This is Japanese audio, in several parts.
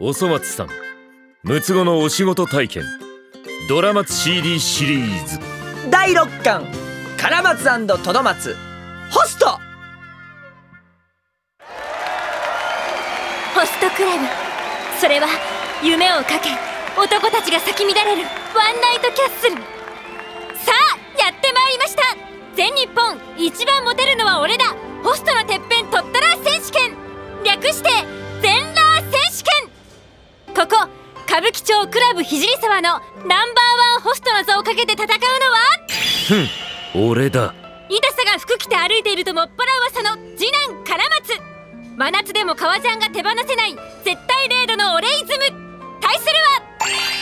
おそ松さん六つ子のお仕事体験ドラマツ CD シリーズ。第6巻カラマツトドマツホスト。ホストクラブそれは夢をかけ男たちが咲き乱れるワンナイトキャッスル。さあやってまいりました。全日本一番モテるのは俺だ。ホストのてっぺん取ったら選手権。略して全ラー選手権歌舞伎町クラブ聖沢のナンバーワンホストの座をかけて戦うのは？ふん俺だ。痛さが服着て歩いているともっぱら噂の次男カラマツ。真夏でも革ジャンが手放せない絶対零度のオレイズム。対する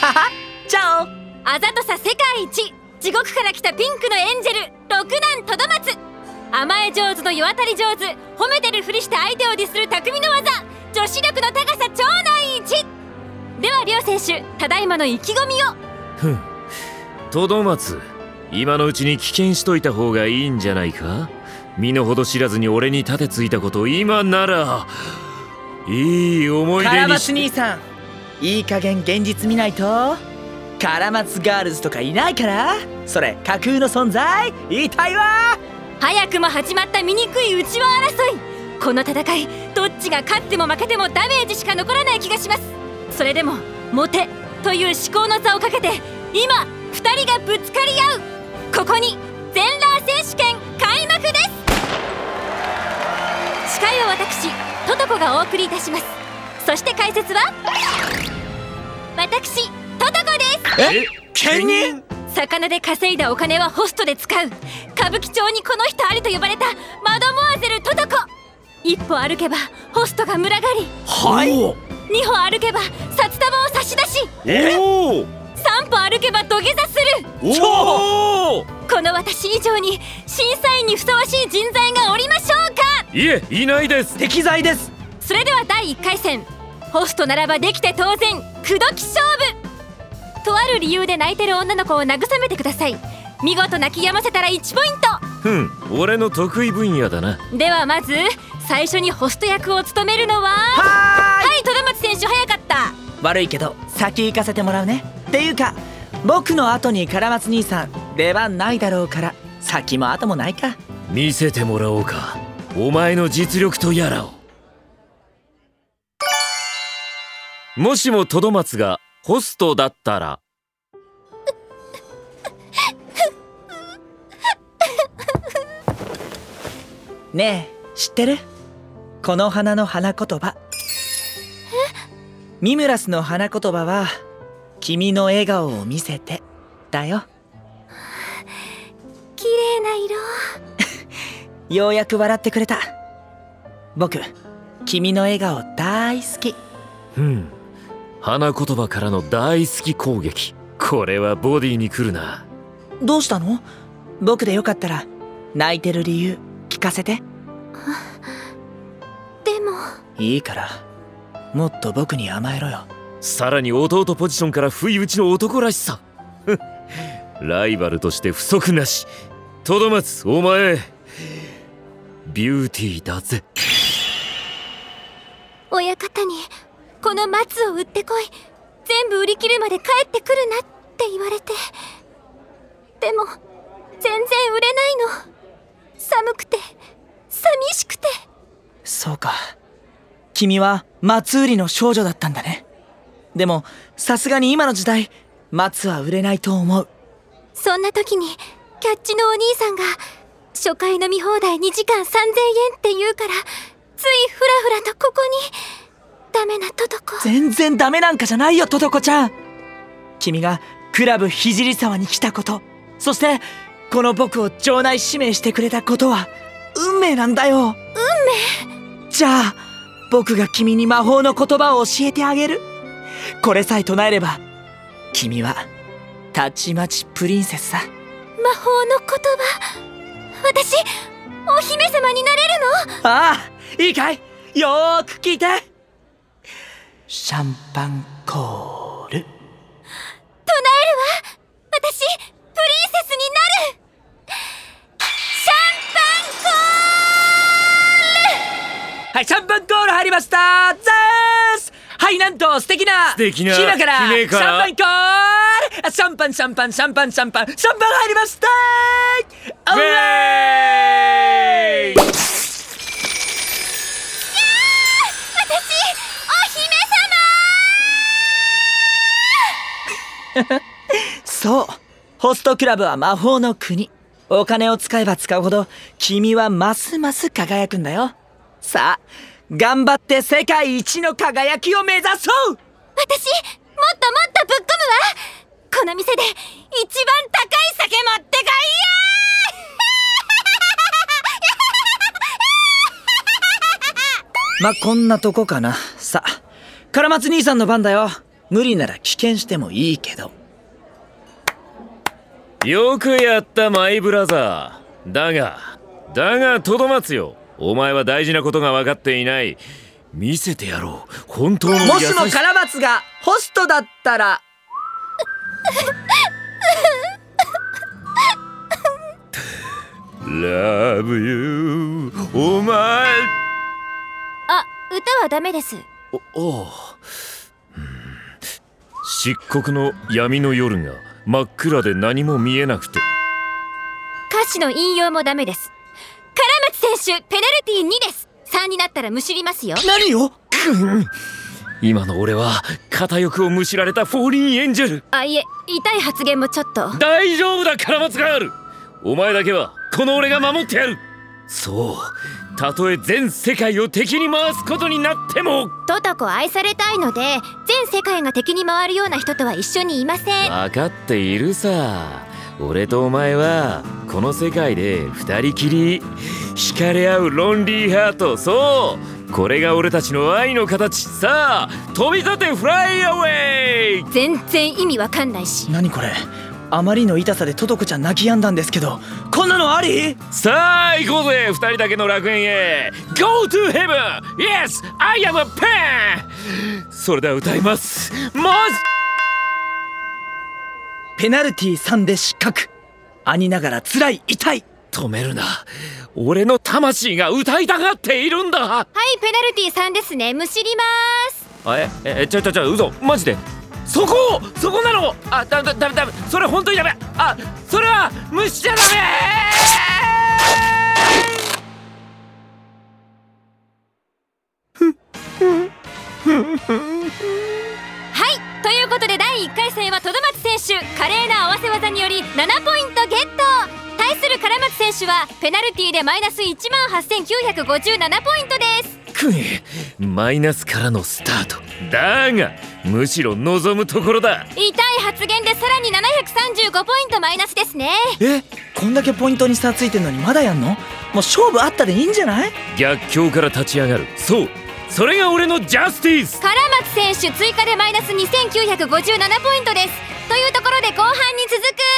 は？はチャオはあざとさ世界一。地獄から来たピンクのエンジェル六男トドマツ甘え上手の世渡り上手。褒めてるふりして相手をディスる匠の技。女子力の高さ超内一では両選手ただいまの意気込みを。ふん。トドマツ今のうちに危険しといた方がいいんじゃないか？身の程知らずに俺に盾ついたこと今なら。いい思い出にカラマツ兄さん。いい加減現実見ないと。カラマツガールズとかいないから。それ架空の存在。言いたいわ。早くも始まった醜い内輪争い。この戦いどっちが勝っても負けてもダメージしか残らない気がしますそれでもモテという思考の座をかけて今2人がぶつかり合う。ここに全ラー選手権開幕です。司会は私トトコがお送りいたします。そして解説は私トトコです。え？兼任魚で稼いだお金はホストで使う。歌舞伎町にこの人ありと呼ばれたマドモアゼルトトコ。一歩歩けばホストが群がり。はい二歩歩けば札束を差し出しおお三歩歩けば土下座する。おおこの私以上に審査員にふさわしい人材がおりましょうか。いえいないです。適材です。それでは第1回戦。ホストならばできて当然口説き勝負。とある理由で泣いてる女の子を慰めてください。見事泣き止ませたら1ポインふん俺の得意分野だな。トではまず最初にホスト役を務めるのはは戸田松選手早かった。悪いけど先行かせてもらうね。っていうか僕の後にカラマツ兄さん出番ないだろうから先も後もないか。見せてもらおうか。お前の実力とやらを。もしもトドマツがホストだったら。ねえ知ってる？この花の花言葉ミムラスの花言葉は「君の笑顔を見せて」だよ。綺麗な色。ようやく笑ってくれた。僕君の笑顔大好き。ふん。花言葉からの大好き攻撃。これはボディにくるな。どうしたの？僕でよかったら泣いてる理由聞かせて。でも。いいからもっと僕に甘えろよ。さらに弟ポジションから不意打ちの男らしさ。ライバルとして不足なし。トドマツお前。ビューティーだぜ。親方にこの松を売ってこい。全部売り切るまで帰ってくるなって言われて。でも全然売れないの。寒くて寂しくて。そうか。君は松売りの少女だったんだね。でもさすがに今の時代松は売れないと思う。そんな時にキャッチのお兄さんが初回飲み放題2時間3000円って言うからついフラフラとここにダメなトトコ。全然ダメなんかじゃないよトトコちゃん。君がクラブ聖沢に来たこと。そしてこの僕を場内指名してくれたことは運命なんだよ。運命？じゃあ僕が君に魔法の言葉を教えてあげる。これさえ唱えれば君はたちまちプリンセスさ。魔法の言葉？私お姫様になれるの？ああいいかい？よーく聞いて。シャンパンコーました。ゼース。はいはいなんと素敵な素敵な姫から姫から。シャンパンコール。シャンパンシャンパンシャンパンシャンパンシャンパン入りました。ウオーェーイ。私お姫様。そう。ホストクラブは魔法の国。お金を使えば使うほど君はますます輝くんだよ。さあ頑張って世界一の輝きを目指そう！私もっともっとぶっ込むわこの店で一番高い酒持ってこ まあこんなとこかな。さあカラマツ兄さんの番だよ。無理なら棄権してもいいけど。よくやったマイブラザー。だがだがトドマツよお前は大事なことが分かっていない。見せてやろう。本当の優しもしもカラマツがホストだったら。ラブユーお前あ歌はダメです。おおう。うん。漆黒の闇の夜が真っ暗で何も見えなくて。歌詞の引用もダメですカラマツ選手ペナルティー2です。3になったらむしりますよ。何を？今の俺は片翼をむしられたフォーリンエンジェル。あいえ痛い発言もちょっと。大丈夫だカラマツガールお前だけはこの俺が守ってやる。そうたとえ全世界を敵に回すことになっても。トトコ愛されたいので全世界が敵に回るような人とは一緒にいません。分かっているさ俺とお前はこの世界で二人きり。惹かれ合うロンリーハート。そう。これが俺たちの愛の形。さあ飛び立てフライアウェイ。全然意味わかんないし。何これ。あまりの痛さでトトコちゃん泣き止んだんですけど。こんなのあり？さあ行こうぜ。二人だけの楽園へ。Go to heaven! Yes! I am a pen! それでは歌います。もペナルティー3で失格。兄ながら辛い痛い。止めるな。俺の魂が歌いたがっているんだ。はいペナルティー3ですね。むしります。あええちょちょちょ嘘。マジで？そこそこなの？あだだだだそれ本当にダメ。あそれは無視じゃダはいということで第1回戦はトドマツ選手華麗な合わせ技により7ポイントゲット。対するカラマツ選手はペナルティーでマイナス1万8957ポイントです。メくいマイナスからのスタート。だがむしろ望むところだ。痛い発言でさらに735ポイントマイナスですね。えこんだけポイントに差ついてんのにまだやんの？もう勝負あったでいいんじゃない？逆境から立ち上がる。そうそれが俺のジャスティス。唐松選手追加でマイナス2957ポイントです。というところで後半に続く。